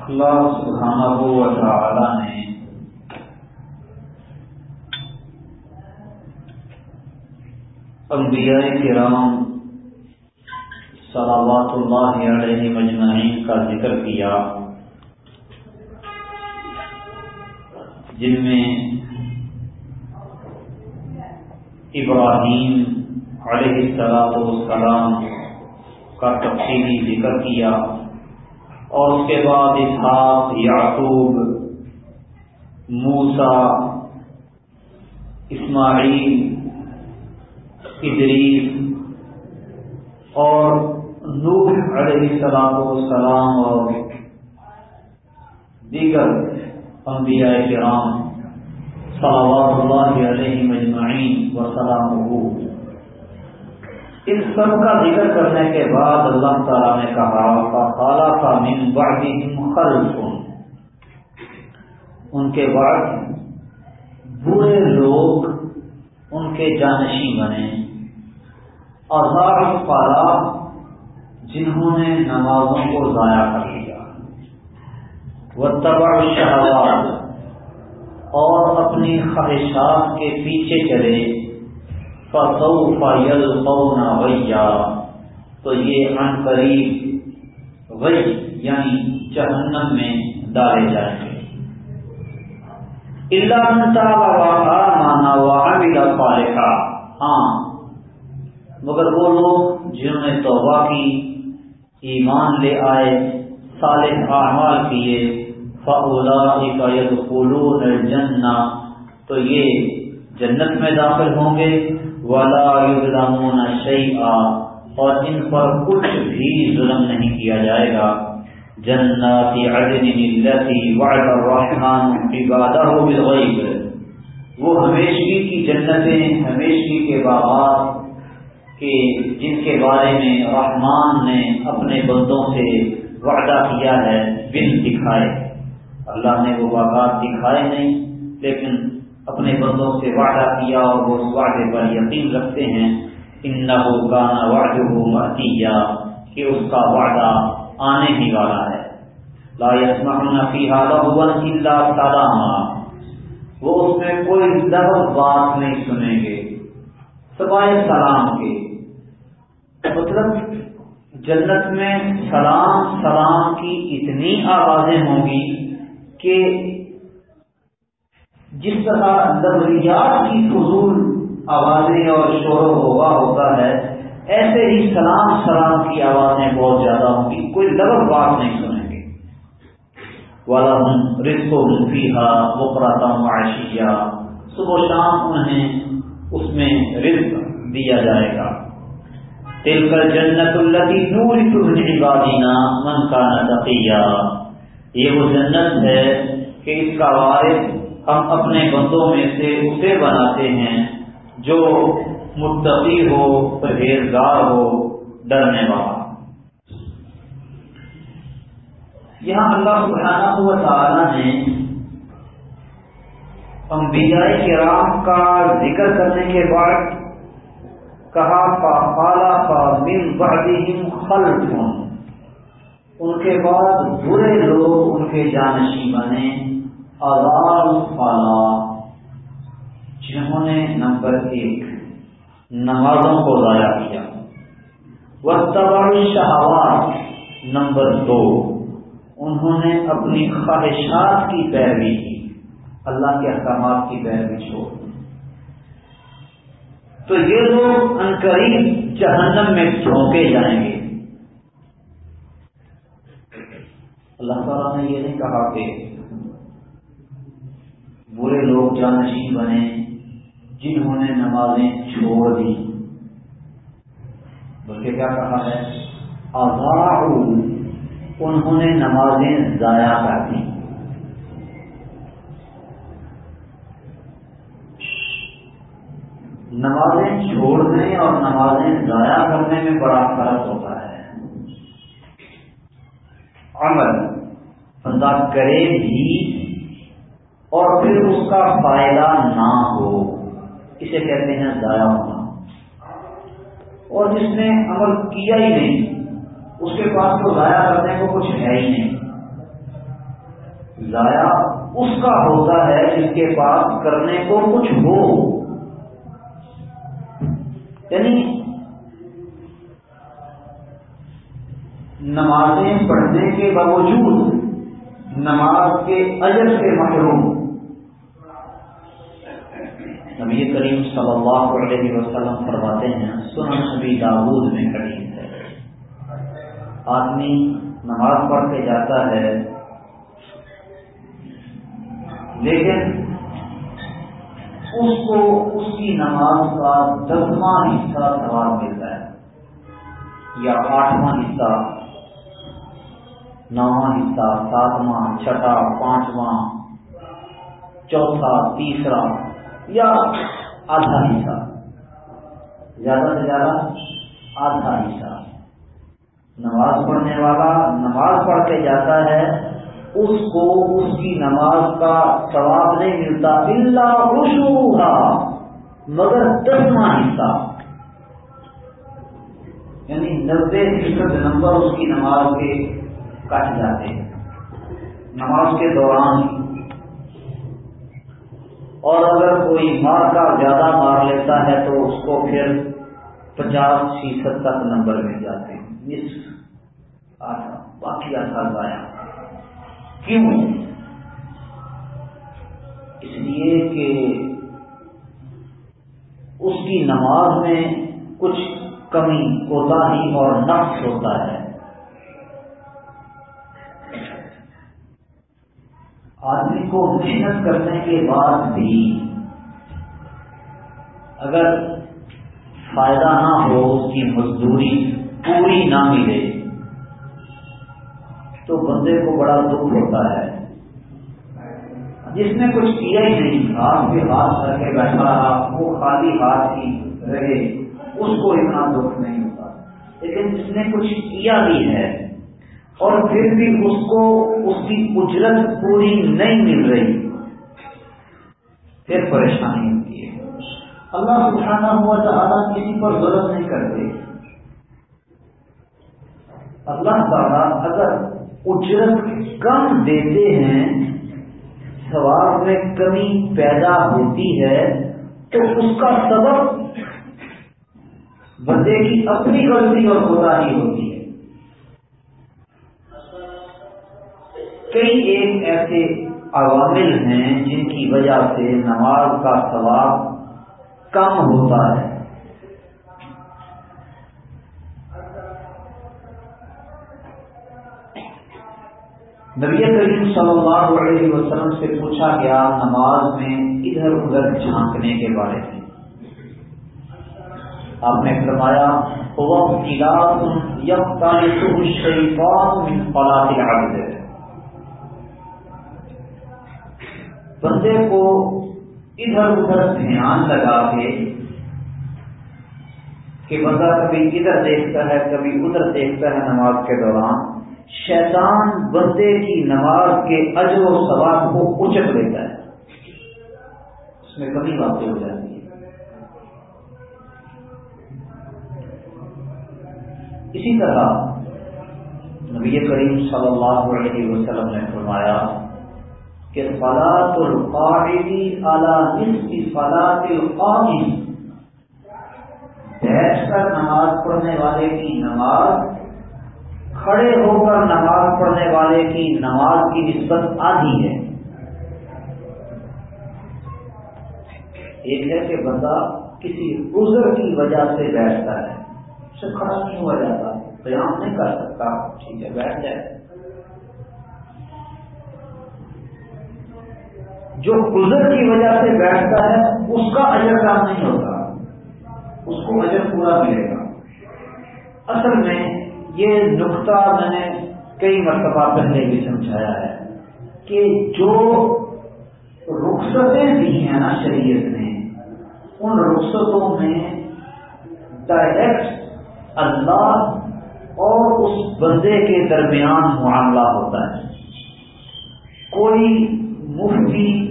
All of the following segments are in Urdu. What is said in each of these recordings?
اللہ سبحانہ و تعالی نے انبیاء کرام صلوات اللہ علیہ مجمعین کا ذکر کیا، جن میں ابراہیم علیہ السلام کا تفصیلی ذکر کیا۔ اور اس کے بعد اسحاق، یعقوب موسا اسماعیل، ادریس اور نوح علیہ السلام والسلام اور دیگر انبیاء کرام صلوات اللہ علیہ مجمعین و سلام ان سب کا ذکر کرنے کے بعد اللہ تعالیٰ نے کہا خالہ کا من خلف ان کے بعد برے لوگ ان کے جانشی بنے۔ اور پارا جنہوں نے نمازوں کو ضائع کر لیا وہ تباہ شہوات اور اپنی خواہشات کے پیچھے چلے۔ ویا تو یہ ان قریب وئی یعنی جہنم میں ڈالے جائیں گے۔ مانا ولا پالکا ہاں مگر وہ لوگ جنہوں نے توبہ کی، ایمان لے آئے، صالح اعمال کیے فولا کا جننا تو یہ جنت میں داخل ہوں گے۔ ولا شيئا اور ان پر کچھ بھی ظلم نہیں کیا جائے گا۔ جنات عدن التي وعد الرحمن عباده بالغيب وہ ہمیشگی کی جنتیں، ہمیشگی کے باغات کے، جن کے بارے میں رحمان نے اپنے بندوں سے وعدہ کیا ہے، بن دکھائے۔ اللہ نے وہ باغات دکھائے نہیں، لیکن اپنے بندوں سے وعدہ کیا اور وہ اس وعدے پر یقین رکھتے ہیں ان نہ ہو گانا وعد ہو کہ اس کا وعدہ آنے ہی والا ہے۔ لا يسمعون فيها لغوا الا سلاما۔ وہ اس میں کوئی لفظ بات نہیں سنیں گے، سوائے سلام کے۔ مطلب جنت میں سلام سلام کی اتنی آوازیں ہوں گی کہ جس طرح لبریات کی فضول آوازیں اور شور و ہوا ہوتا ہے، ایسے ہی سلام سلام کی آوازیں بہت زیادہ ہوں گی، کوئی لبر بات نہیں سنیں گے۔ والا ہوں رسک و منفی صبح و شام انہیں اس میں رزق دیا جائے گا۔ دل کر جنت التی نور تمہیں من کا نتیہ یہ وہ جنت ہے کہ اس کا وارث ہم اپنے بندوں میں سے اسے بناتے ہیں جو متقی ہو، پرہیزگار ہو، ڈرنے والا۔ یہاں اللہ سبحانہ و تعالی نے انبیاء کرام کا ذکر کرنے کے بعد کہا پالا پا من خلف ان کے بعد برے لوگ ان کے جانشی بنے۔ فالا جنہوں نے نمبر ایک نمازوں کو ضائع کیا۔ وہ شہوات نمبر دو، انہوں نے اپنی خواہشات کی پیروی کی۔ اللہ کے احکامات کی پیروی چھوڑ تو یہ لوگ انقریب جہنم میں جھونکے جائیں گے۔ اللہ تعالیٰ نے یہ نہیں کہا کہ برے لوگ جانشین بنے، جنہوں نے نمازیں چھوڑ دی۔ بلکہ کیا کہا ہے؟ انہوں نے نمازیں ضائع کر دی۔ نمازیں چھوڑنے اور نمازیں ضائع کرنے میں بڑا فرق ہوتا ہے۔ عمل، بندہ کرے بھی اور پھر اس کا فائدہ نہ ہو، اسے کہتے ہیں ضائع ہونا اور جس نے عمل کیا ہی نہیں، اس کے پاس تو ضائع کرنے کو کچھ ہے ہی نہیں۔ ضائع اس کا ہوتا ہے جس کے پاس کرنے کو کچھ ہو۔ یعنی نمازیں پڑھنے کے باوجود، نماز کے اجر سے محروم نبی کریم صلی اللہ علیہ وسلم فرماتے ہیں، سنن نبی داود میں حدیث ہے۔ آدمی نماز پڑھ کے جاتا ہے، لیکن اس کو اس کی نماز کا دسواں حصہ سوال ملتا ہے، یا آٹھواں حصہ، نواں حصہ، ساتواں، چھٹا، پانچواں، چوتھا، تیسرا۔ یا آدھا حصہ۔ زیادہ سے زیادہ آدھا حصہ۔ نماز پڑھنے والا نماز پڑھ کے جاتا ہے، اس کو اس کی نماز کا ثواب نہیں ملتا اللہ خوشبو مگر دسواں حصہ۔ یعنی نبے فیصد نمبر اس کی نماز کے کٹ جاتے ہیں۔ نماز کے دوران اور اگر کوئی مار کا زیادہ مار لیتا ہے تو اس کو پھر پچاس فیصد تک نمبر مل جاتے ہیں۔ اس باقی آسا ضائع کیوں؟ اس لیے کہ اس کی نماز میں کچھ کمی کوتا ہی اور نقص ہوتا ہے۔ آدمی کو محنت کرنے کے بعد بھی اگر فائدہ نہ ہو، اس کی مزدوری پوری نہ ملے، تو بندے کو بڑا دکھ ہوتا ہے۔ جس نے کچھ کیا ہی نہیں ہاتھ کے ہاتھ کر کے بیٹھا رہا وہ خالی ہاتھ ہی رہے، اس کو اتنا دکھ نہیں ہوتا۔ لیکن جس نے کچھ کیا بھی ہے اور پھر بھی اس کو اس کی اجرت پوری نہیں مل رہی۔ پھر پریشانی ہوتی ہے۔ اللہ سبحانہ ہوا تعالیٰ کسی پر ضرورت نہیں کرتے۔ اللہ تعالیٰ اگر اجرت کم دیتے ہیں، ثواب میں کمی پیدا ہوتی ہے، تو اس کا سبب بندے کی اپنی غلطی اور خدا ہی ہوتی ہے۔ کئی ایک ایسے عوامل ہیں جن کی وجہ سے نماز کا ثواب کم ہوتا ہے۔ نبی کریم صلی اللہ علیہ وسلم سے پوچھا گیا نماز میں ادھر ادھر جھانکنے کے بارے میں۔ آپ نے فرمایا بندے کو ادھر ادھر دھیان لگا کے کہ بندہ کبھی ادھر دیکھتا ہے، کبھی ادھر دیکھتا ہے نماز کے دوران، شیطان بندے کی نماز کے اجر و ثواب کو اچک لیتا ہے۔ اس میں کمی باتیں ہو جاتی ہیں اسی طرح نبی کریم صلی اللہ علیہ وسلم نے فرمایا کہ فلاط القاعدی اعلی فلاط القاعدی۔ بیٹھ کر نماز پڑھنے والے کی نماز، کھڑے ہو کر نماز پڑھنے والے کی نماز کی نسبت آدھی ہے۔ ایک ہے کہ بندہ کسی عذر کی وجہ سے بیٹھتا ہے اسے کھڑا نہیں ہوا جاتا قیام نہیں کر سکتا، ٹھیک ہے، بیٹھ جائے۔ جو عذر کی وجہ سے بیٹھتا ہے، اس کا اجر کام نہیں ہوتا۔ اس کو اجر پورا ملے گا۔ اصل میں یہ نقطہ میں نے کئی مرتبہ پہلے بھی سمجھایا ہے کہ جو رخصتیں دی ہیں نا شریعت نے، ان رخصتوں میں ڈائریکٹ اللہ اور اس بندے کے درمیان معاملہ ہوتا ہے۔ کوئی مفتی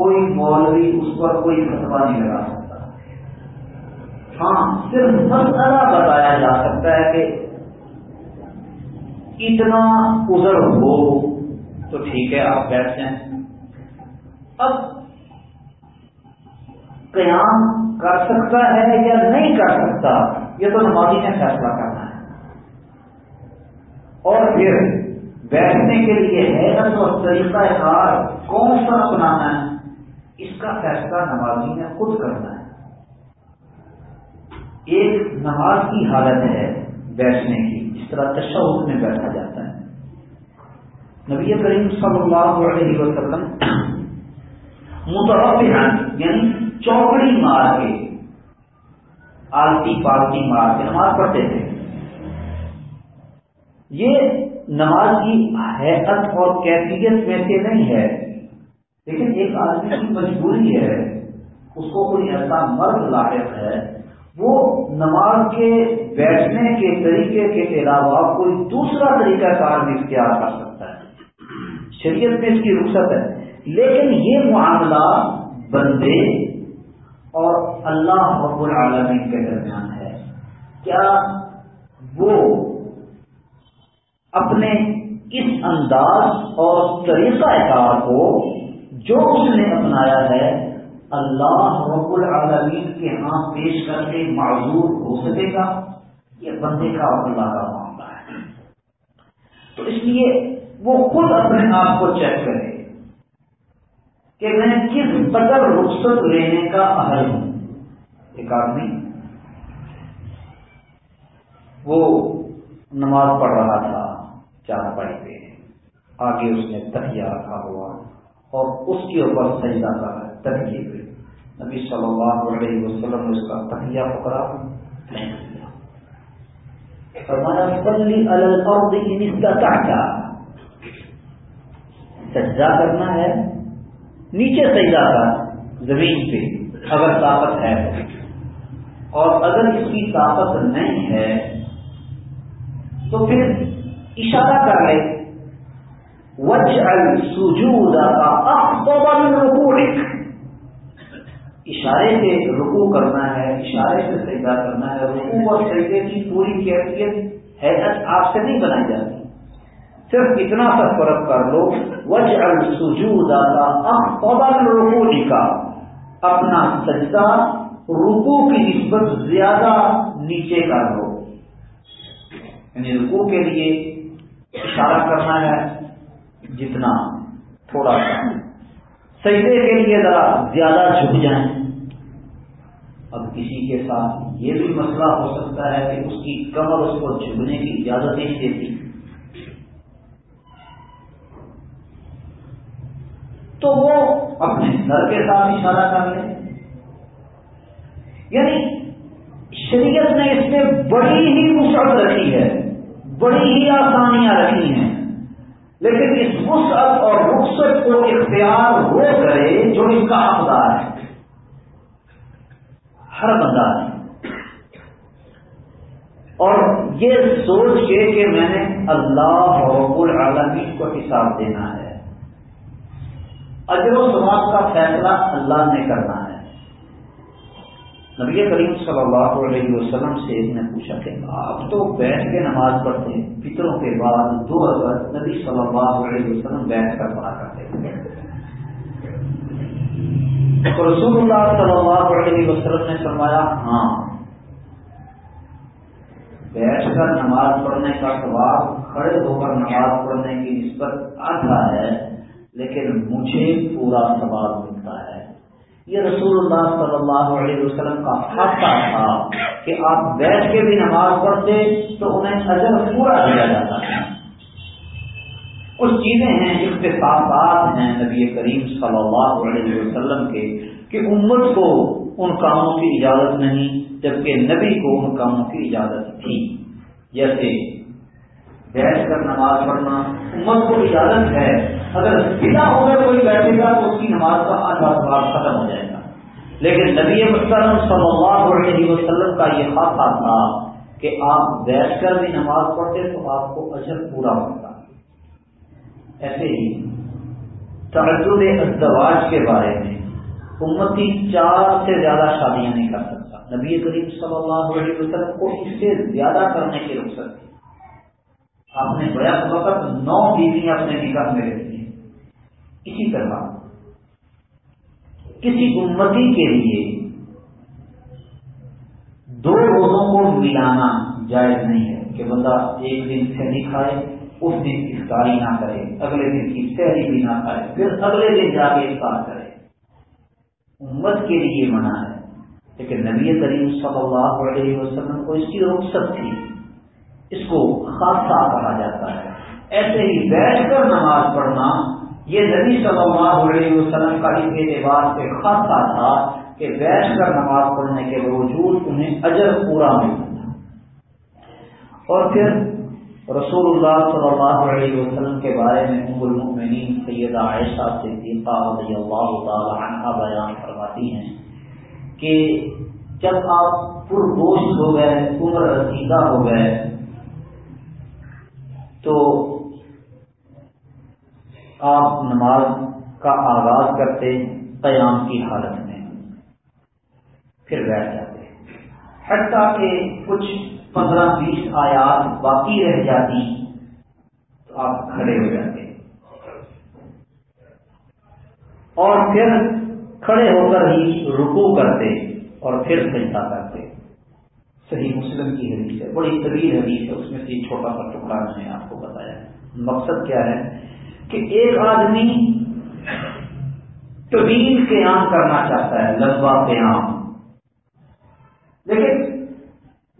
کوئی مولوی اس پر کوئی فتوا نہیں لگا سکتا۔ ہاں صرف مسئلہ بتایا جا سکتا ہے کہ اتنا ازر ہو تو ٹھیک ہے، آپ بیٹھ جائیں۔ اب قیام کر سکتا ہے یا نہیں کر سکتا، یہ تو نمازی نے فیصلہ کرنا ہے۔ اور پھر بیٹھنے کے لیے حیرت اور طریقہ کار کون سا اپنانا ہے؟ اس کا فیصلہ نمازی نے خود کرنا ہے۔ ایک نماز کی حالت ہے بیٹھنے کی، جس طرح تشہد میں بیٹھا جاتا ہے۔ نبی کریم صلی اللہ علیہ وسلم متوقع یعنی چوکڑی مار کے، آلتی پالتی مار کے نماز پڑھتے تھے۔ یہ نماز کی حیثت اور کیفیت میں سے نہیں ہے۔ لیکن ایک آدمی کی مجبوری ہے، اس کو کوئی ایسا مرد لاحق ہے، وہ نماز کے بیٹھنے کے طریقے کے علاوہ کوئی دوسرا طریقہ کار بھی اختیار کر سکتا ہے۔ شریعت میں اس کی رخصت ہے۔ لیکن یہ معاملہ بندے اور اللہ رب العالمین کے درمیان ہے۔ کیا وہ اپنے اس انداز اور طریقہ کار کو جو اس نے اپنایا ہے، اللہ رب العالمین کے ہاں پیش کر کے معذور ہو سکے گا، یہ بندے کا اور اللہ کا معاملہ ہے۔ تو اس لیے وہ خود اپنے آپ کو چیک کرے کہ میں کس قدر رخصت لینے کا اہل ہوں۔ ایک آدمی وہ نماز پڑھ رہا تھا، چار پائی پہ آگے اس نے تکیا رکھا ہوا۔ اور اس کے اوپر سجدہ کر تکیے پہ نبی صلی اللہ علیہ وسلم نے اس کا تکیا پکڑا۔ فرمایا سلی الارض ان استطعت. سجدہ کرنا ہے، نیچے سجدہ کر زمین پہ، اگر طاقت ہے اور اگر اس کی طاقت نہیں ہے، تو پھر اشارہ کر لے۔ وج الجود رکو اشارے سے رکو کرنا ہے، اشارے سے سجدہ کرنا ہے رکو اور سجدے کی پوری کیفیت حیرت آپ سے نہیں بنائی جاتی۔ صرف اتنا سا فرق کر لو وج السجود رکو کا اپنا سجدہ رکو کی نسبت زیادہ نیچے کر لو۔ یعنی رکو کے لیے اشارہ کرنا ہے جتنا تھوڑا سا سجدے کے لیے ذرا زیادہ جھک جائیں۔ اب کسی کے ساتھ یہ بھی مسئلہ ہو سکتا ہے کہ اس کی کمر اس کو جھکنے کی اجازت نہیں دیتی۔ تو وہ اپنے سر کے ساتھ اشارہ کر لے۔ یعنی شریعت نے اس میں بڑی ہی وسعت رکھی ہے، بڑی ہی آسانیاں رکھی ہیں۔ لیکن اس وسعت اور رخصت کو اختیار وہ کرے جو اس کا حقدار ہے۔ ہر بندہ۔ ہے اور یہ سوچ کے کہ میں نے اللہ رب العالمین کو حساب دینا ہے۔ اجر و ثواب کا فیصلہ اللہ نے کرنا ہے۔ نبی کریم صلی اللہ علیہ وسلم سے ایک نے پوچھا کہ آپ تو بیٹھ کے نماز پڑھتے ہیں، فطروں کے بعد دو ہزار نبی صلی اللہ علیہ وسلم بیٹھ کر پڑھا کرتے ہیں۔ تو رسول اللہ صلی اللہ علیہ وسلم نے فرمایا ہاں بیٹھ کر نماز پڑھنے کا ثواب کھڑے ہو کر نماز پڑھنے کی نسبت آدھا ہے، لیکن مجھے پورا ثواب ملتا یہ رسول اللہ صلی اللہ علیہ وسلم کا خاصہ تھا کہ آپ بیٹھ کے بھی نماز پڑھتے تو انہیں اجر پورا دیا جاتا ہے کچھ چیزیں ہیں اختصاصات ہیں نبی کریم صلی اللہ علیہ وسلم کے کہ امت کو ان کاموں کی اجازت نہیں، جبکہ نبی کو ان کاموں کی اجازت تھی۔ جیسے بیٹھ کر نماز پڑھنا، امت کو اجازت ہے اگر بنا ہو کر کوئی بیٹھے گا، تو اس کی نماز کا آدھا سوال ختم ہو جائے گا۔ لیکن نبی مسلم صلی اللہ علیہ وسلم کا یہ خاصہ تھا کہ آپ بیٹھ کر بھی نماز پڑھتے تو آپ کو اجر پورا ہوتا ایسے ہی تحجد ازدواج کے بارے میں امتی چار سے زیادہ شادیاں نہیں کر سکتا۔ نبی کریم صلی اللہ علیہ وسلم کو اس سے زیادہ کرنے کی رخصت آپ نے بیان وقت نو بیویاں اپنے نکاح میں اسی طرح کسی امتی کے لیے دو روزوں کو ملانا جائز نہیں ہے کہ بندہ ایک دن سہری کھائے، اس دن افطاری نہ کرے، اگلے دن کی سہری بھی نہ کھائے، پھر اگلے دن جا کے افطار کرے۔ امت کے لیے منع ہے، لیکن نبی کریم صلی اللہ علیہ وسلم کو اس کی رخصت تھی۔ اس کو خاصہ کہا جاتا ہے۔ ایسے ہی بیٹھ کر نماز پڑھنا یہ نبی صلی اللہ علیہ وسلم کا اس اعتبار سے خاصہ تھا کہ بیٹھ کر نماز پڑھنے کے باوجود انہیں اجر پورا ملتا اور پھر رسول اللہ صلی اللہ علیہ وسلم کے بارے میں ام المؤمنین سیدہ عائشہ صدیقہ رضی اللہ تعالی عنہ بیان فرماتی ہیں کہ جب آپ پرگوشت ہو گئے، عمر رسیدہ ہو گئے، تو آپ نماز کا آغاز کرتے قیام کی حالت میں پھر بیٹھ جاتے حتیٰ کہ کچھ پندرہ بیس آیات باقی رہ جاتی تو آپ کھڑے ہو جاتے اور پھر کھڑے ہو کر ہی رکو کرتے اور پھر سجدہ کرتے صحیح مسلم کی حدیث ہے، بڑی طویل حدیث ہے، اس میں سے چھوٹا سا ٹکڑا میں نے آپ کو بتایا۔ مقصد کیا ہے؟ کہ ایک آدمی طویل قیام کرنا چاہتا ہے، لمبا قیام۔ لیکن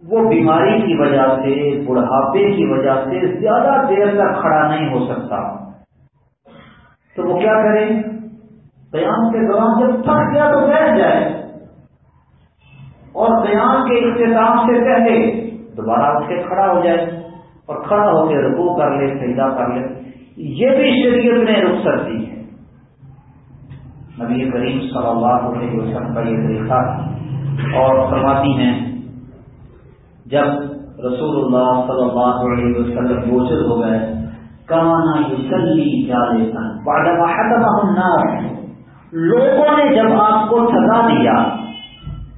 وہ بیماری کی وجہ سے، بڑھاپے کی وجہ سے زیادہ دیر تک کھڑا نہیں ہو سکتا۔ تو وہ کیا کرے؟ قیام کے دوران جب تھک گیا تو بیٹھ جائے۔ اور قیام کے اختتام سے پہلے دوبارہ اٹھ کے کھڑا ہو جائے اور کھڑا ہو کے رکو کر لے سیدا کر لے۔ یہ بھی شریعت نے رخصت دی ہے۔ نبی کریم صلی اللہ علیہ وسلم کا یہ طریقہ اور فرماتی ہیں، جب رسول اللہ صلی اللہ علیہ وسلم گوچر ہو گئے، کانا یوسلی جالے سن لوگوں نے جب آپ کو تھکا دیا،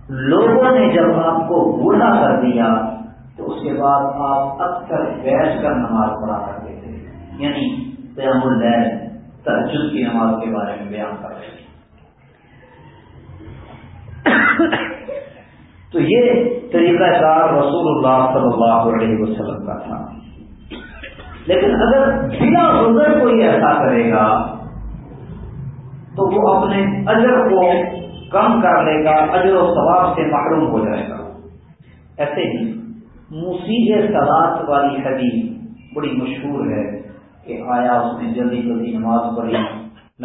لوگوں نے جب آپ کو بوڑھا کر دیا، تو اس کے بعد آپ اکثر بیٹھ کر نماز پڑھا کرتے تھے۔ یعنی قیام اللیل تحجد کی نماز کے بارے میں بیان کر رہے ہیں۔ تو یہ طریقہ کار رسول اللہ صلی اللہ علیہ وسلم کا تھا۔ لیکن اگر بنا عذر کوئی ایسا کرے گا، تو وہ اپنے اجر کو کم کر لے گا، اجر و ثواب سے محروم ہو جائے گا۔ ایسے ہی موسیقی سلاد والی حدیث بڑی مشہور ہے۔ کہ آیا اس نے جلدی جلدی نماز پڑھی۔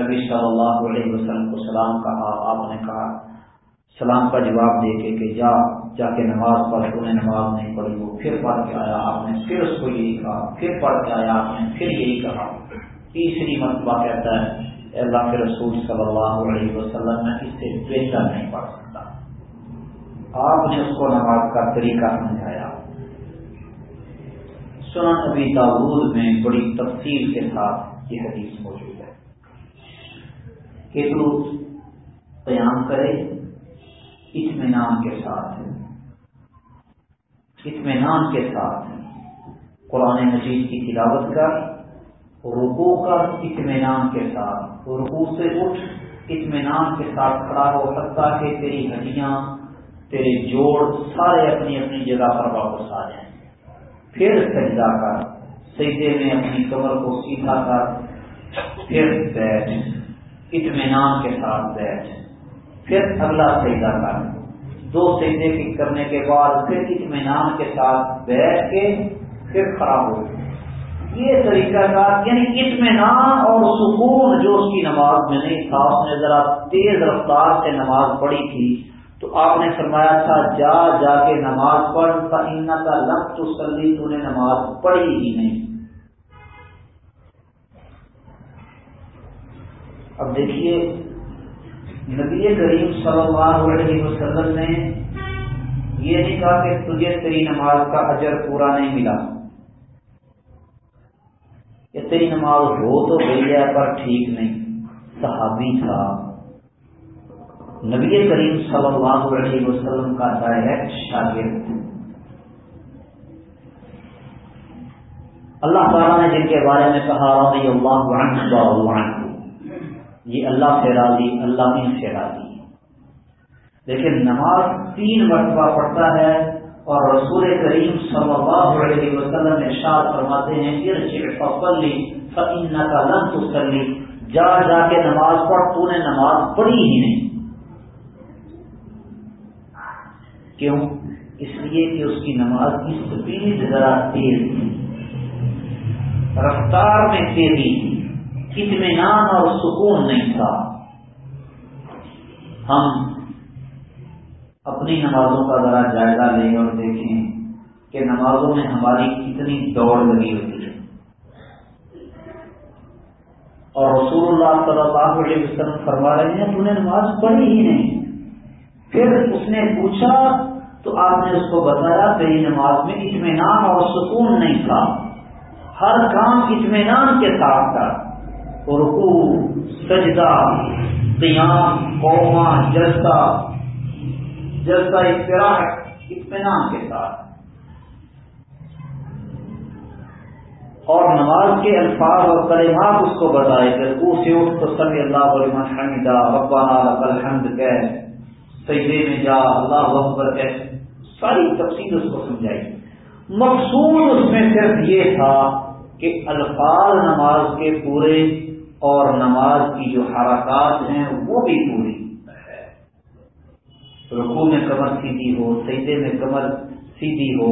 نبی صلی اللہ علیہ وسلم کو سلام کہا، آپ نے کہا، سلام کا جواب دے کے کہ جا جا کے نماز پڑھ، تو نے نماز نہیں پڑھی، وہ پھر پڑھ کے آیا۔ آپ نے پھر اس کو یہی کہا، پھر پڑھ کے آیا، آپ نے پھر یہی کہا۔ تیسری مرتبہ کہتا ہے اللہ کے رسول صلی اللہ علیہ وسلم، میں اس سے بہتر نہیں پڑھ سکتا۔ آپ نے اس کو نماز کا طریقہ سمجھایا۔ سنن نبی داود میں بڑی تفصیل کے ساتھ یہ حدیث موجود ہے کہ تو قیام کرے، اطمینان کے ساتھ اطمینان کے ساتھ قرآن مجید کی تلاوت کر رکو کر، اطمینان کے ساتھ۔ رکو سے اٹھ، اطمینان کے ساتھ کھڑا ہو سکتا کہ تیری ہڈیاں، تیرے جوڑ، سارے اپنی اپنی جگہ پر واپس آ جائیں۔ پھر سجدہ کر سجدے میں اپنی کمر کو سیدھا کر پھر بیٹھ، اطمینان کے ساتھ بیٹھ، پھر اگلا سجدہ کر دو سجدے کی کرنے کے بعد پھر اطمینان کے ساتھ بیٹھ کے پھر کھڑا ہو یہ طریقہ کار یعنی اطمینان اور سکون جو اس کی نماز میں نہیں تھا، اس نے ذرا تیز رفتار سے نماز پڑھی تھی۔ تو آپ نے فرمایا تھا، جا جا کے نماز پڑھ کا ان کا لفظ تو سلی تو نے نماز پڑھی ہی نہیں۔ اب دیکھیے، نبی کریم صلی اللہ علیہ وسلم نے یہ نہیں کہا کہ تجھے تیری نماز کا اجر پورا نہیں ملا۔ کہ تیری نماز ہو تو گئی ہے، پر ٹھیک نہیں۔ صحابی تھا نبی کریم صلی اللہ علیہ وسلم کا ڈائریکٹ شاگرد اللہ تعالیٰ نے جن کے بارے میں کہا، رضی اللہ عنہ یہ اللہ سے راضی، اللہ ان سے راضی۔ لیکن نماز تین مرتبہ پڑھتا ہے اور رسول کریم صلی اللہ علیہ وسلم نے شاد فرماتے ہیں کا لن تسلی جا جا کے نماز پڑھ، تو نے نماز پڑھی ہی نہیں۔ کیوں؟ اس لیے کہ اس کی نماز کی سپیڈ ذرا تیز تھی۔ رفتار میں تیزی تھی۔ اطمینان اور سکون نہیں تھا۔ ہم اپنی نمازوں کا ذرا جائزہ لیں اور دیکھیں کہ نمازوں میں ہماری کتنی دوڑ لگی ہوتی ہے۔ اور رسول اللہ صلی اللہ علیہ وسلم فرما رہے ہیں، تو نے نماز پڑھی ہی نہیں۔ پھر اس نے پوچھا، تو آپ نے اس کو بتایا، تیری نماز میں اطمینان اور سکون نہیں تھا۔ ہر کام اطمینان کے ساتھ تھا۔ رکو سجدہ، قیام قوما جلسہ۔ جلسہ اطمینان کے ساتھ۔ اور نماز کے الفاظ اور کلمات اس کو بتائے کہ سے اٹھ تو سب اللہ علیہ حمیدہ ربانہ الحمد کہ سجدے میں جا، اللہ اکبر کہ ساری تفصیل اس کو سمجھائی۔ مقصود اس میں صرف یہ تھا کہ الفاظ نماز کے پورے اور نماز کی جو حرکات ہیں وہ بھی پوری۔ رقو میں کمر سیدھی ہو سیدے میں کمر سیدھی ہو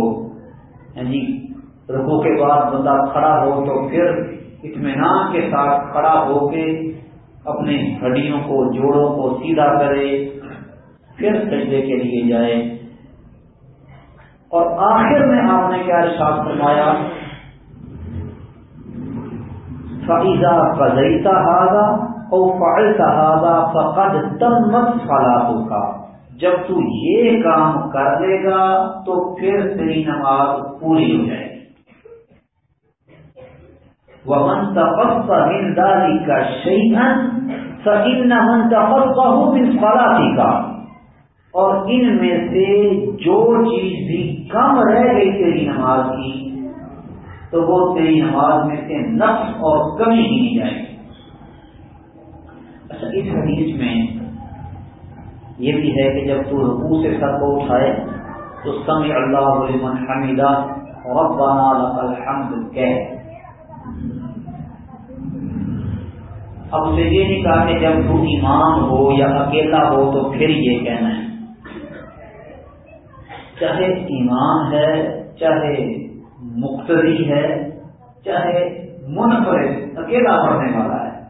یعنی رقو کے بعد بندہ کھڑا ہو تو پھر اطمینان کے ساتھ کھڑا ہو کے اپنے ہڈیوں کو، جوڑوں کو سیدھا کرے پھر سجدے کے لیے جائے اور آخر میں آپ نے کیا ارشاد فرمایا؟ فائزہ فضیتا ہاگا اور فائزہ ہاگا فقد تم مت فالاتوں کا جب تو یہ کام کر لے گا تو پھر تیری نماز پوری ہو جائے گی۔ وہ من تفس ہنداری کا شہن سکین من تفس بہت فلاسی کا اور ان میں سے جو چیز بھی کم رہ گئی تیری نماز کی، تو وہ تیری نماز میں سے نقص اور کمی ہی نہیں جائے گی۔ اچھا اس حدیث میں یہ بھی ہے کہ جب تو رقو سے سر کو اٹھائے، تو سمی اللہ علیہ حمیدہ اور الحمد کہہ۔ اب اسے یہ نہیں کہا کہ جب تو امام ہو یا اکیلا ہو، تو پھر یہ کہنا ہے۔ چاہے ایمان ہے، چاہے مقتدی ہے، چاہے منفرد، اکیلا پڑھنے والا ہے۔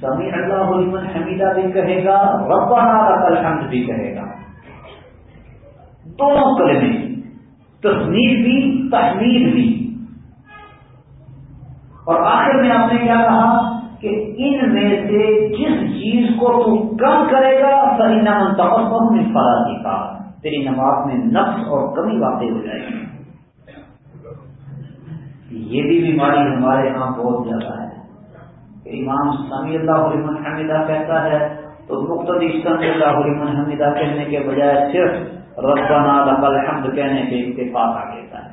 سمی اللہ علیمن حمیدہ بھی کہے گا، ربنا لک الحمد بھی کہے گا۔ دونوں کلمے تصویر بھی تحریر بھی۔ اور آخر میں آپ نے کیا کہا کہ ان میں سے جس چیز کو تو کم کرے گا سری نمن تمس میں فراضی کا تیری نماز میں نفس اور کمی واقع ہو جائے گی۔ یہ بھی بیماری ہمارے ہاں بہت زیادہ ہے۔ امام سمی اللہ علیمن حمیدہ کہتا ہے، تو مختلف سمی اللہ علیمن حمیدہ کہنے کے بجائے صرف ربنا لک الحمد کہنے کے اتفاق آ دیتا ہے۔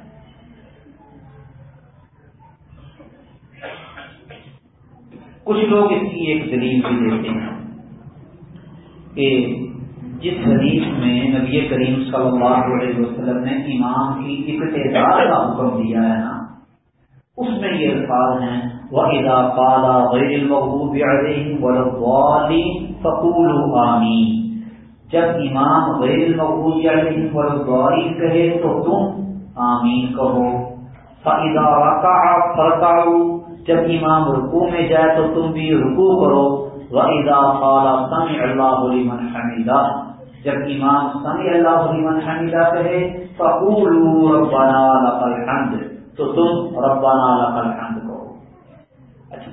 کچھ لوگ اس کی ایک دلیل بھی دیتے ہیں کہ جس حدیث میں نبی کریم صلی اللہ علیہ وسلم نے امام کی اقتدار کا حکم دیا ہے نا، اس میں یہ الفاظ ہیں، وَإِذَا وہ ادا پالا غیر المحبوب فقول آمی جب امام غیر المحبوب علیہ ولدواری کہے تو تم آمین کہو۔ فعدا رکا فرکاؤ جب امام رکو میں جائے تو تم بھی رکو کرو۔ وَإِذَا قَالَ سَمِعَ اللَّهُ لِمَنْ حَمِدَهُ۔ جب امام سمی اللہ علیمن حمیدہ کہے فقولوا ربنا لك الحمد۔ تو تم ربنا لك الحمد کہو۔ اچھا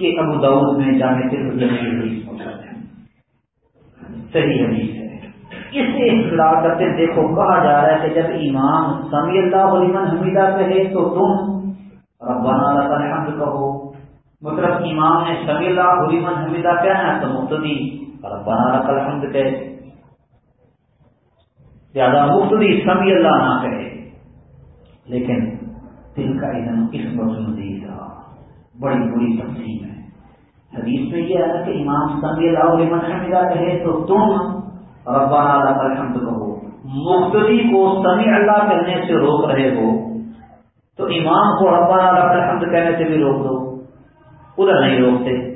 یہ ابو داؤد میں جامع ترمذی میں حدیث موجود ہے صحیح حدیث ہے۔ اس سے اختلاف کرتے دیکھو، کہا جا رہا ہے کہ جب امام سمی اللہ علیمن حمیدہ کہے تو تم ربنا لك الحمد کہو۔ مطلب امام نے سمی اللہ علیمن حمیدہ کہنا ہے تو مقتدی ربنا لك الحمد کہے زیادہ مفتی سمی اللہ نہ کہے۔ لیکن دل کا ادم اس مزید تھا بڑی بری تقسیم ہے۔ حدیث میں یہ ہے کہ امام سمی اللہ علیہ حمیدہ کہے تو تم ربانہ اللہ الحمد کہو۔ مختری کو سمی اللہ کہنے سے روک رہے ہو۔ تو امام کو ربانہ اللہ الحمد کہنے سے بھی روک دو۔ ادھر نہیں روکتے۔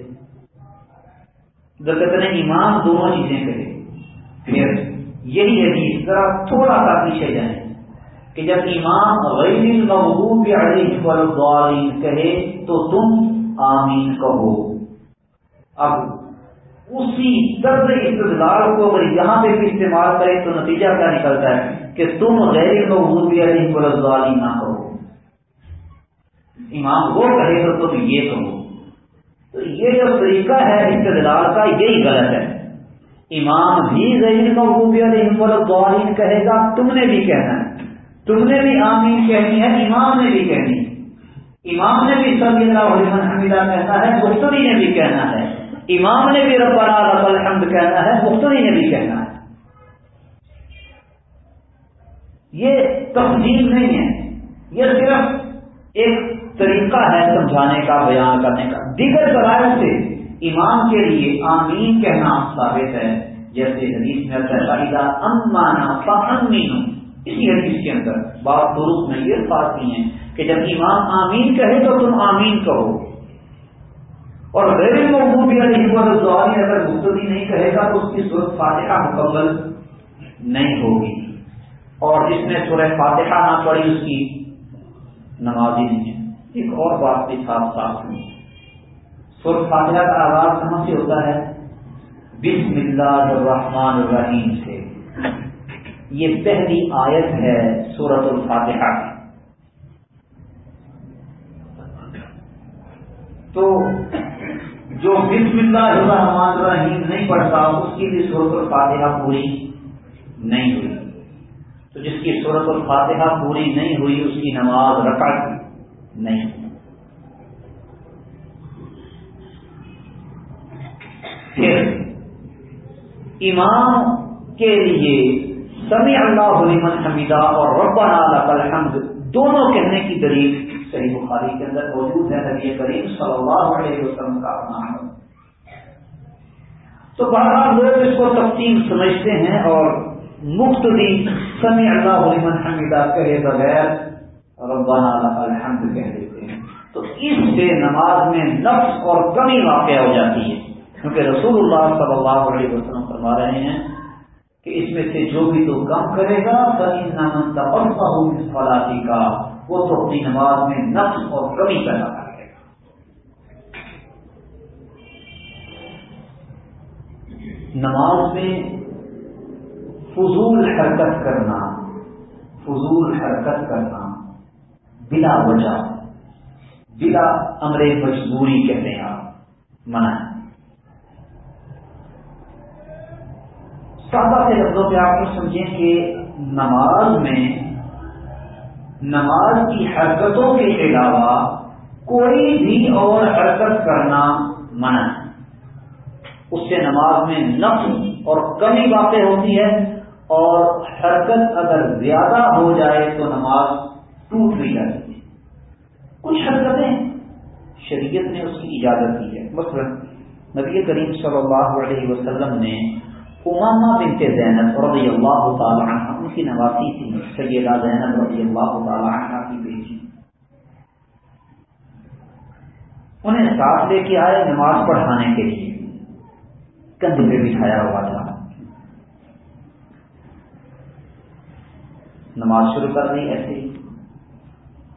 کہتے ہیں امام دونوں چیزیں کہے۔ پھر یہی حدیث، ذرا تھوڑا سا پیچھے جائیں۔ کہ جب امام غیر المحبوب علیہ والضالین کہے، تو تم آمین کہو۔ اب اسی طرز استدلال کو اگر یہاں پہ بھی استعمال کریں، تو نتیجہ کیا نکلتا ہے؟ کہ تم غیر المحبوب علیہ والضالین نہ کہو۔ امام وہ کہے تو تم یہ کہو۔ تو یہ جو طریقہ ہے استدلال کا، یہی غلط ہے۔ امام بھی غیر محبوب علیہ والضالین کہے گا، تم نے بھی کہنا ہے۔ تم نے بھی آمین کہنی ہے، امام نے بھی کہنی امام نے بھی صلی اللہ علیہ حمیدہ کہنا ہے مختری نے بھی کہنا ہے۔ امام نے بھی ربنا رب الحمد کہنا ہے مختری نے بھی کہنا ہے۔ یہ تفصیل نہیں ہے۔ یہ صرف ایک طریقہ ہے سمجھانے کا، بیان کرنے کا۔ دیگر ذرائع سے امام کے لیے آمین کہنا ثابت ہے۔ جیسے حدیث میں امانا فمین اسی حدیث کے اندر بات درست میں یہ بات نہیں ہے کہ جب امام آمین کہے تو تم آمین کہو۔ اور غیر محبوب یا اگر مستدی نہیں کہے گا تو اس کی صورت فاتحہ مکمل نہیں ہوگی۔ اور جس نے سورہ فاتحہ نہ پڑی اس کی نمازی نہیں ہے۔ ایک اور بات بھی ساتھ ساتھ میں سورہ فاتحہ کا آغاز کہاں سے ہوتا ہے؟ بسم اللہ الرحمن الرحیم سے۔ یہ پہلی آیت ہے سورت الفاتحہ۔ تو جو بسم اللہ الرحمن الرحیم نہیں پڑھتا، اس کی بھی سورت الفاتحہ پوری نہیں ہوئی۔ تو جس کی سورت الفاتحہ پوری نہیں ہوئی، اس کی نماز رکعت نہیں ہوئی۔ امام کے لیے سمی اللہ علیمن حمیدہ اور ربنا لک الحمد دونوں کہنے کی دلیل صحیح بخاری کے اندر موجود ہے، نبی کریم صلی اللہ علیہ وسلم کا نام تو بہرحال لوگ اس کو تقسیم سمجھتے ہیں اور مختلی سمی اللہ علیمن حمیدہ کہے بغیر ربنا لک الحمد کہہ دیتے ہیں۔ تو اس سے نماز میں نفس اور کمی واقع ہو جاتی ہے۔ کیونکہ رسول اللہ صلی اللہ علیہ وسلم فرما رہے ہیں کہ اس میں سے جو بھی تو کم کرے گا سنی نمنتا پڑتا ہو اس فلاحی کا وہ تو اپنی نماز میں نقص اور کمی پیدا کرے گا۔ نماز میں فضول حرکت کرنا، فضول حرکت کرنا بلا وجہ، بلا امر مجبوری کہتے ہیں آپ، منع سادہ سے لفظوں پہ آپ کو سمجھیں کہ نماز میں نماز کی حرکتوں کے علاوہ کوئی بھی اور حرکت کرنا منع ہے۔ اس سے نماز میں نفس اور کمی واقع ہوتی ہے اور حرکت اگر زیادہ ہو جائے تو نماز ٹوٹ بھی جاتی ہے۔ کچھ حرکتیں شریعت نے اس کی اجازت دی ہے۔ مثلا نبی کریم صلی اللہ علیہ وسلم نے اماما بنت زینب رضی اللہ تعالی عنہ، ان کی نواسی تھی، سیدہ زینب رضی اللہ تعالی عنہ کی بیٹی۔ انہیں ساتھ لے کے آئے نماز پڑھانے کے لیے۔ کندھ پہ بٹھایا ہوا تھا۔ نماز شروع کر دی ایسے ہی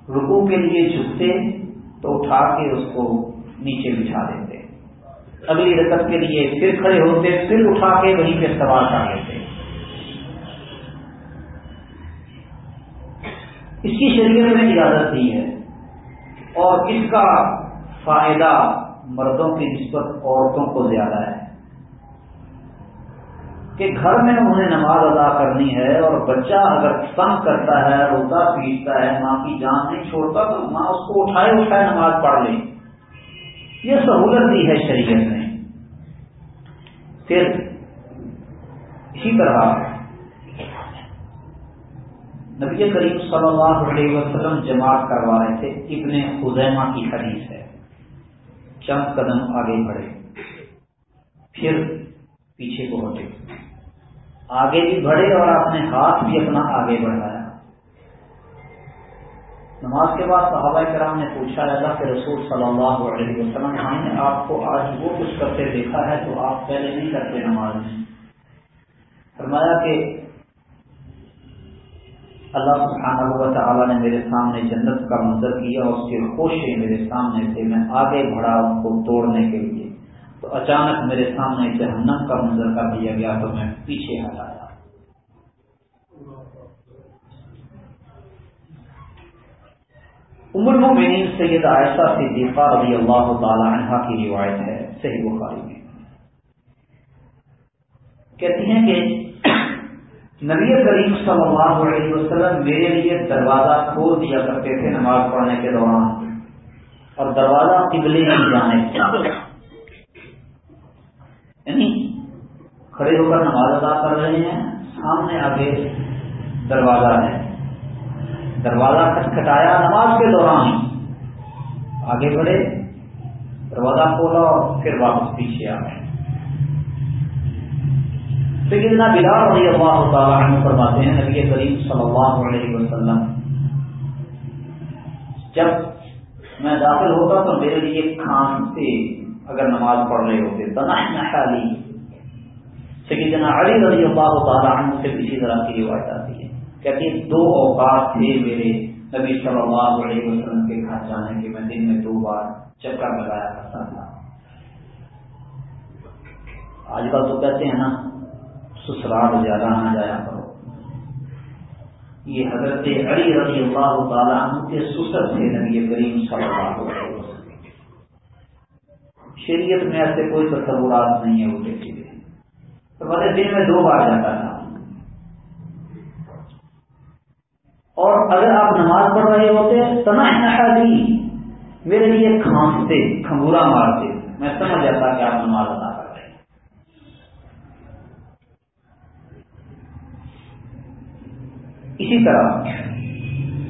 رکو کے لیے جھکتے تو اٹھا کے اس کو نیچے بٹھا دیتے۔ اگلی رقط کے لیے پھر کھڑے ہوتے پھر اٹھا کے وہیں پہ سوار کر لیتے اس کی شریعت میں اجازت دی ہے اور اس کا فائدہ مردوں کی نسبت عورتوں کو زیادہ ہے۔ کہ گھر میں انہیں نماز ادا کرنی ہے اور بچہ اگر تنگ کرتا ہے روتا پیٹتا ہے، ماں کی جان نہیں چھوڑتا، تو ماں اس کو اٹھائے اٹھائے نماز پڑھ لے۔ یہ سہولت دی ہے شریعت نے۔ پھر اسی طرح نبی کریم صلی اللہ علیہ وسلم جماعت کروا رہے تھے، ابن خزیمہ کی حدیث ہے۔ چند قدم آگے بڑھے۔ پھر پیچھے کو ہٹے آگے بھی بڑھے اور اپنے ہاتھ بھی اپنا آگے بڑھایا۔ نماز کے بعد صحابہ کرام نے پوچھا اللہ کہ رسول صلی اللہ علیہ وسلم ہم نے آپ کو آج وہ کچھ کرتے دیکھا ہے تو آپ پہلے نہیں کرتے نماز میں؟ فرمایا کہ اللہ سبحانہ و تعالیٰ نے میرے سامنے جنت کا منظر کیا اور اس کے خوشیں میرے سامنے سے میں آگے بڑھا ان کو توڑنے کے لیے۔ تو اچانک میرے سامنے جہنم کا منظر کر دیا گیا، تو میں پیچھے ہٹایا عمر المؤمنین سید عائشہ صدیقہ رضی اللہ تعالی عنہ کی روایت ہے، صحیح بخاری میں۔ کہتی ہیں کہ نبی کریم صلی اللہ علیہ وسلم میرے لیے دروازہ کھول دیا کرتے تھے نماز پڑھنے کے دوران، اور دروازہ قبلے کی جانے یعنی کھڑے ہو کر نماز ادا کر رہے ہیں، سامنے آگے دروازہ ہے۔ دروازہ کھٹکھٹایا نماز کے دوران۔ آگے بڑھے، دروازہ کھولا اور پھر واپس پیچھے آ گئے۔ سیدنا بلال رضی اللہ تعالیٰ عنہ فرماتے ہیں، نبی کریم صلی اللہ علیہ وسلم، جب میں داخل ہوتا تو میرے لیے کھانستے اگر نماز پڑھ رہے ہوتے تناش نشالی سیدنا علی رضی اللہ تعالیٰ عنہ سے اسی طرح کی روایت آتی ہے۔ کہتے دو اوقات تھے میرے نبی صلی اللہ علیہ وسلم کے گھر جانے کے میں دن میں دو بار چکر لگایا کرتا تھا۔ آج کل تو کہتے ہیں نا، سسرال زیادہ نہ جایا کرو۔ یہ حضرت علی رضی اللہ تعالیٰ عنہ کے سسر تھے نبی کریم صلی اللہ علیہ وسلم۔ شریعت میں ایسے کوئی تصورات نہیں ہے الٹے سیدھے تو بڑے دن میں دو بار جاتا تھا۔ اور اگر آپ نماز پڑھ رہے ہوتے تنہا دی میرے لیے کھانستے، کھنگورا مارتے۔ میں سمجھ جاتا کہ آپ نماز ادا کر رہے اسی طرح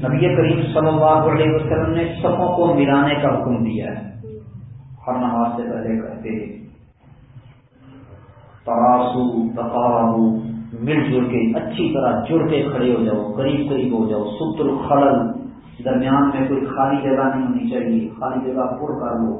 نبی کریم صلی اللہ علیہ وسلم نے سفوں کو ملانے کا حکم دیا ہے۔ ہر نماز سے پہلے کرتے تراسو تقارو مل جل کے اچھی طرح جڑ کے کھڑے ہو جاؤ قریب قریب ہو جاؤ ستر الخلل درمیان میں کوئی خالی جگہ نہیں ہونی چاہیے، خالی جگہ پور کر لو۔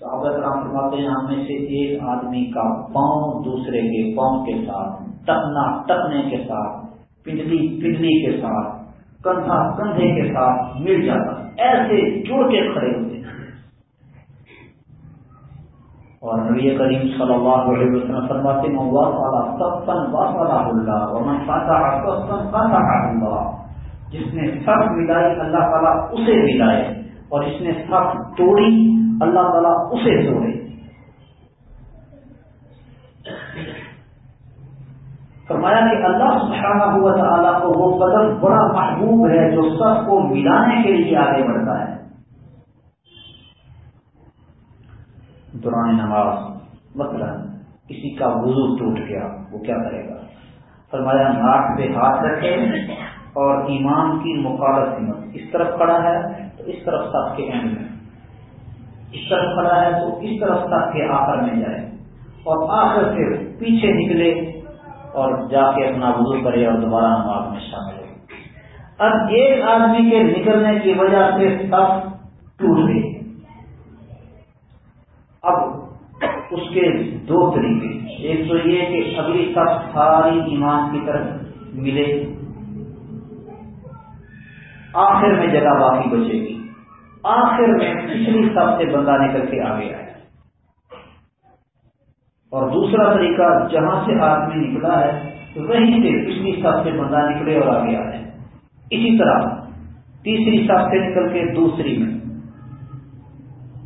تو کرام فرماتے ہیں ہم میں سے ایک آدمی کا پاؤں دوسرے کے پاؤں کے ساتھ ٹکنا ٹکنے کے ساتھ، پنڈلی پنڈلی کے ساتھ، کندھا کندھے کے ساتھ مل جاتا۔ ایسے جڑ کے کھڑے ہوتے اور نبی کریم صلی اللہ علیہ وسلم فرماتے ہیں اللہ جس نے سب ملائی اللہ تعالیٰ اسے ملائے اور جس نے سب توڑی، اللہ تعالیٰ اسے توڑے۔ فرمایا کہ اللہ سبحانہ ہوا تعالیٰ کو وہ قدم بڑا محبوب ہے جو سب کو ملانے کے لیے آگے بڑھتا ہے۔ دوران نماز، مثلا کسی کا وضو ٹوٹ گیا، وہ کیا کرے گا؟ فرمایا، ناک پہ ہاتھ رکھے اور ایمان کی مقابلت سمت اس طرف کھڑا ہے تو اس طرف سب کے اینڈ میں۔ اس طرف کھڑا ہے تو اس طرف سب کے آخر میں جائے۔ اور آخر سے پیچھے نکلے اور جا کے اپنا وضو کرے اور دوبارہ نماز میں شامل ہو۔ اب ایک آدمی کے نکلنے کی وجہ سے سب ٹوٹ گئی اب اس کے دو طریقے ایک تو یہ کہ اگلی سب ساری ایمان کی طرف ملے۔ آخر میں جگہ باقی بچے گی۔ آخر میں پچھلی سب سے بندہ نکل کے آگے آئے۔ اور دوسرا طریقہ، جہاں سے آدمی نکلا ہے، وہیں سے پچھلی سب سے بندہ نکلے اور آگے آئے۔ اسی طرح تیسری سب سے نکل کے دوسری میں۔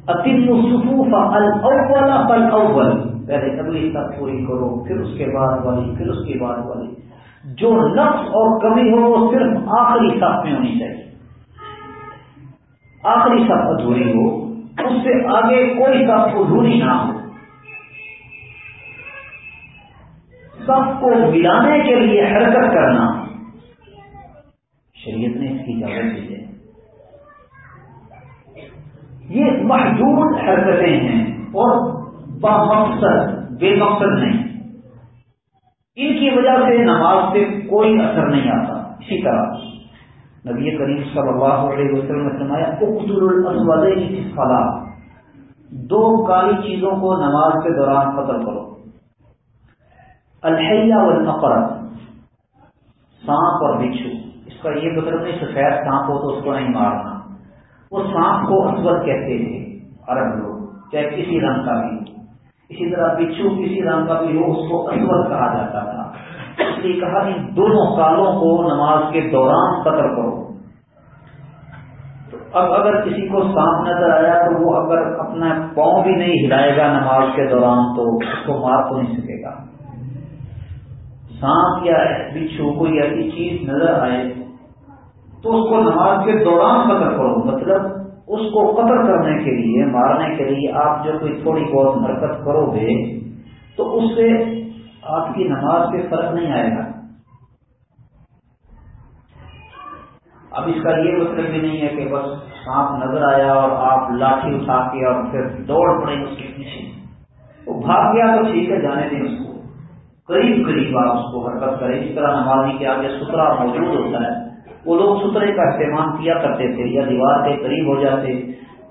الصفوف الاول فالاول پہلے اگلی سب پوری کرو، پھر اس کے بعد والی، پھر اس کے بعد والی. جو نقص اور کمی ہو، وہ صرف آخری سب میں ہونی چاہیے. آخری سب ادھوری ہو، اس سے آگے کوئی سب ادھوری نہ ہو. سب کو ملانے کے لیے حرکت کرنا. شریعت نے اس کی اجازت دی ہے یہ محدود حرکتیں ہیں اور مقصد بے مقصد نہیں۔ ان کی وجہ سے نماز سے کوئی اثر نہیں آتا۔ اسی طرح نبی کریم صلی اللہ علیہ وسلم نے فرمایا اقتل فلاح دو کالی چیزوں کو نماز کے دوران قتل کرو۔ الحیہ والنقرت سانپ اور بچھو اس کا یہ مطلب نہیں سفید سانپ ہو تو اس کو نہیں مارنا۔ وہ سانپ کو اسود کہتے تھے عرب لوگ، چاہے کسی رنگ کا بھی۔ اسی طرح بچھو کسی رنگ کا بھی ہو، اس کو اسود کہا جاتا تھا۔ اس لیے کہا کہ دونوں کالوں کو نماز کے دوران قتل کرو۔ تو اب اگر کسی کو سانپ نظر آیا تو وہ اگر اپنا پاؤں بھی نہیں ہلائے گا نماز کے دوران تو اس کو مار تو نہیں سکے گا۔ سانپ یا بچھو کوئی ایسی چیز نظر آئے تو اس کو نماز کے دوران قتل کرو۔ مطلب اس کو قتل کرنے کے لیے، مارنے کے لیے آپ جو کوئی تھوڑی بہت حرکت کرو گے تو اس سے آپ کی نماز پہ فرق نہیں آئے گا۔ اب اس کا یہ مطلب بھی نہیں ہے کہ بس سانپ نظر آیا اور آپ لاٹھی اٹھا کے اور پھر دوڑ پڑے اس کے پیچھے۔ وہ بھاگ گیا تو ٹھیک ہے، جانے دیں اس کو۔ قریب قریب آپ اس کو حرکت کریں۔ اس طرح نمازی کے آگے سترا موجود ہوتا ہے۔ وہ لوگ سترے کا استعمال کیا کرتے تھے، یا دیوار کے قریب ہو جاتے،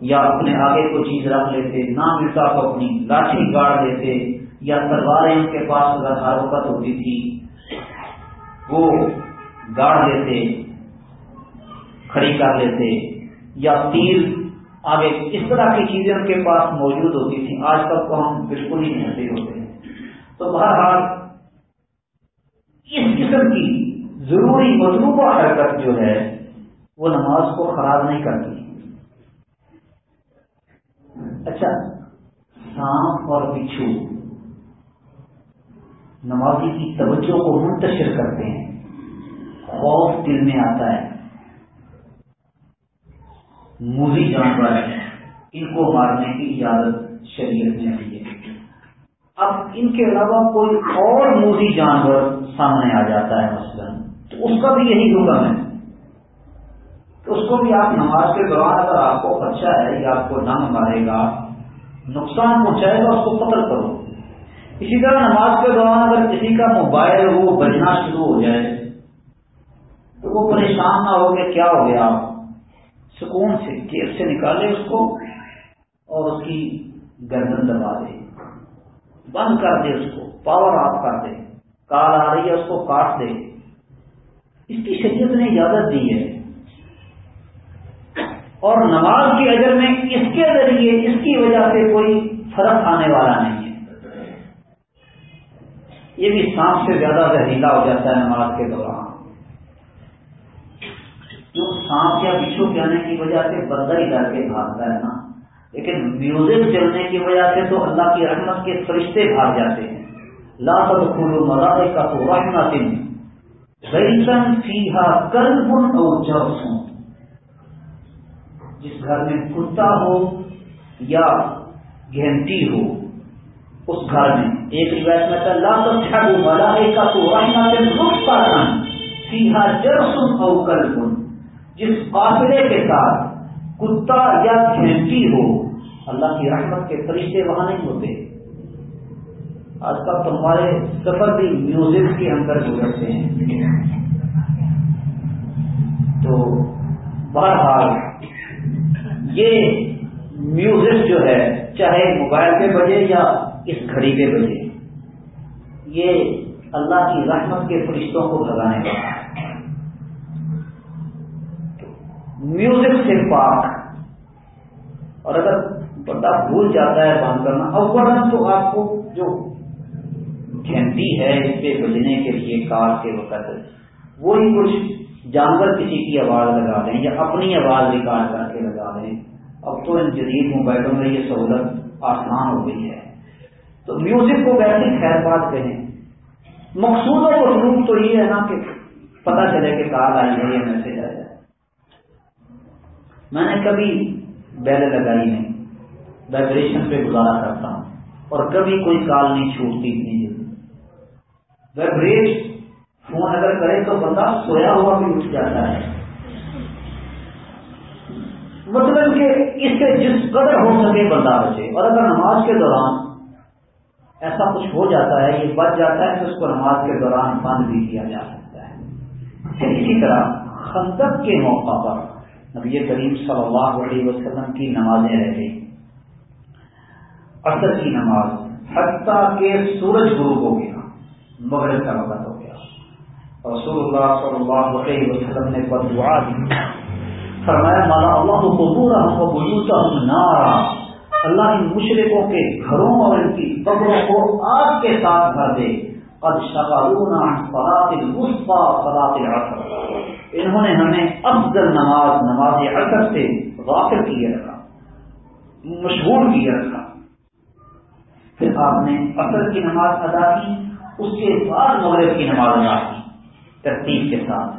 یا اپنے آگے کو چیز رکھ لیتے نہ ملتا تو اپنی لاٹھی گاڑ دیتے یا تلواریں ان کے پاس اگر حرکت ہوتی تھی، وہ گاڑ دیتے کھڑی کر لیتے، یا تیر آگے اس طرح کی چیزیں ان کے پاس موجود ہوتی تھیں۔ آج تک تو ہم بالکل ہی نہیں ہوتے۔ ہیں تو بہرحال اس قسم کی ضروری مطلوبہ حرکت جو ہے، وہ نماز کو خراب نہیں کرتی۔ اچھا سانپ اور بچھو نمازی کی توجہ کو منتشر کرتے ہیں۔ خوف دل میں آتا ہے۔ موزی جانور ان کو مارنے کی اجازت شریعت میں آئی ہے۔ اب ان کے علاوہ کوئی اور موزی جانور سامنے آ جاتا ہے مثلاً تو اس کا بھی یہی حکم ہے تو اس کو بھی آپ نماز کے دوران اگر آپ کو اچھا ہے یا آپ کو نہ مارے گا، نقصان پہنچائے گا، اس کو قتل کرو۔ اسی طرح نماز کے دوران اگر کسی کا موبائل وہ بجنا شروع ہو جائے، تو وہ پریشان نہ ہو کہ کیا ہو گیا۔ آپ سکون سے جیب سے نکالے اس کو اور اس کی گردن دبا دے۔ بند کر دے اس کو پاور آف کر دے۔ کار آ رہی ہے، اس کو کاٹ دے۔ اس کی شریعت نے اجازت دی ہے۔ اور نماز کی اجر میں اس کے ذریعے اس کی وجہ سے کوئی فرق آنے والا نہیں ہے۔ یہ بھی سانپ سے زیادہ زہریلا ہو جاتا ہے نماز کے دوران۔ جو سانپ یا بچھو کے آنے کی وجہ سے بندہ ہی ڈر کے بھاگتا ہے نا، لیکن میوزک چلنے کی وجہ سے تو اللہ کی رحمت کے فرشتے بھاگ جاتے ہیں۔ لا کھولو مزاح کا تو رحمت سیاح کل بن اور جرسوں جس گھر میں کتا ہو یا گھنٹی ہو، اس گھر میں ایک روایت میں اللہ تو چھڑو والا کا تو رہنا سے رخ رنگ سیاہ جرسن اور کلبن جس قافلے کے ساتھ کتا یا گھنٹی ہو، اللہ کی رحمت کے فرشتے وہاں نہیں ہوتے۔ آج کل تمہارے سفر بھی میوزک کے اندر گزرتے ہیں۔ تو بہرحال، یہ میوزک جو ہے، چاہے موبائل پہ بجے یا اس گھڑی پہ بجے، یہ اللہ کی رحمت کے فرشتوں کو بھگانے والا ہے۔ میوزک سے پاک، اور اگر بندہ بھول جاتا ہے بند کرنا اول تو آپ کو جو گھنٹی ہے اس پہ بجنے کے لیے کار کے وقت وہی کچھ جانور کسی کی آواز لگا دیں یا اپنی آواز ریکارڈ کر کے لگا دیں۔ اب تو ان جدید موبائلوں میں یہ سہولت آسان ہو گئی ہے۔ تو میوزک کو ویسی خیر بات کہیں۔ مقصود و مصروف تو یہ ہے نا کہ پتا چلے کہ کار آئی ہے یا میسج آ جائے میں نے کبھی بیل لگائی نہیں۔ وائبریشن پہ گزارا کرتا ہوں اور کبھی کوئی کال نہیں چھوٹتی اتنی جلدی۔ ویبریٹ فون اگر کرے تو بندہ سویا ہوا بھی اٹھ جاتا ہے۔ مطلب کہ اس سے جس قدر ہو سکے بندہ بچے۔ اور اگر نماز کے دوران ایسا کچھ ہو جاتا ہے، یہ بچ جاتا ہے، تو اس کو نماز کے دوران بند بھی کیا جا سکتا ہے۔ پھر اسی طرح خندق کے موقع پر نبی کریم صلی اللہ علیہ وسلم کی نمازیں رہ گئی اثر کی نماز، حتیٰ کہ سورج غروب ہو گیا۔ مغرب کا وقت ہو گیا۔ رسول اللہ صلی اللہ علیہ وسلم نے دعا دی۔ فرمایا، مالا اللہ کو پورا ہم نارا۔ اللہ ان مشرقوں کے گھروں اور ان کی قبروں کو آگ کے ساتھ بھر دے۔ قد شغلونا صلاة الوسطى صلاة العصر۔ انہوں نے ہمیں افضل نماز نماز عصر سے غافل کیا رکھا۔ مشہور کیا رکھا۔ پھر آپ نے عصر کی نماز ادا کی۔ اس کے بعد مغرب کی نماز ادا کی ترتیب کے ساتھ۔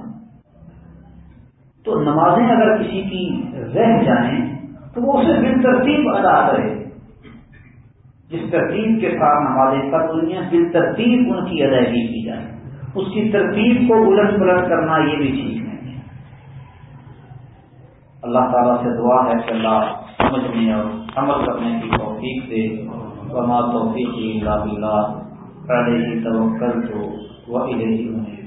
تو نمازیں اگر کسی کی رہ جائیں، تو وہ اسے بال ترتیب ادا کرے۔ جس ترتیب کے ساتھ نمازیں پڑھ رہی ہیں بال ترتیب ان کی ادائیگی کی جائے۔ اس کی ترتیب کو الٹ پلٹ کرنا یہ بھی ٹھیک نہیں ہے۔ اللہ تعالیٰ سے دعا ہے کہ اللہ سمجھنے اور عمل کرنے کی توفیق دے۔ وما توفیق اللہ علیہ توکل تو وہ انہیں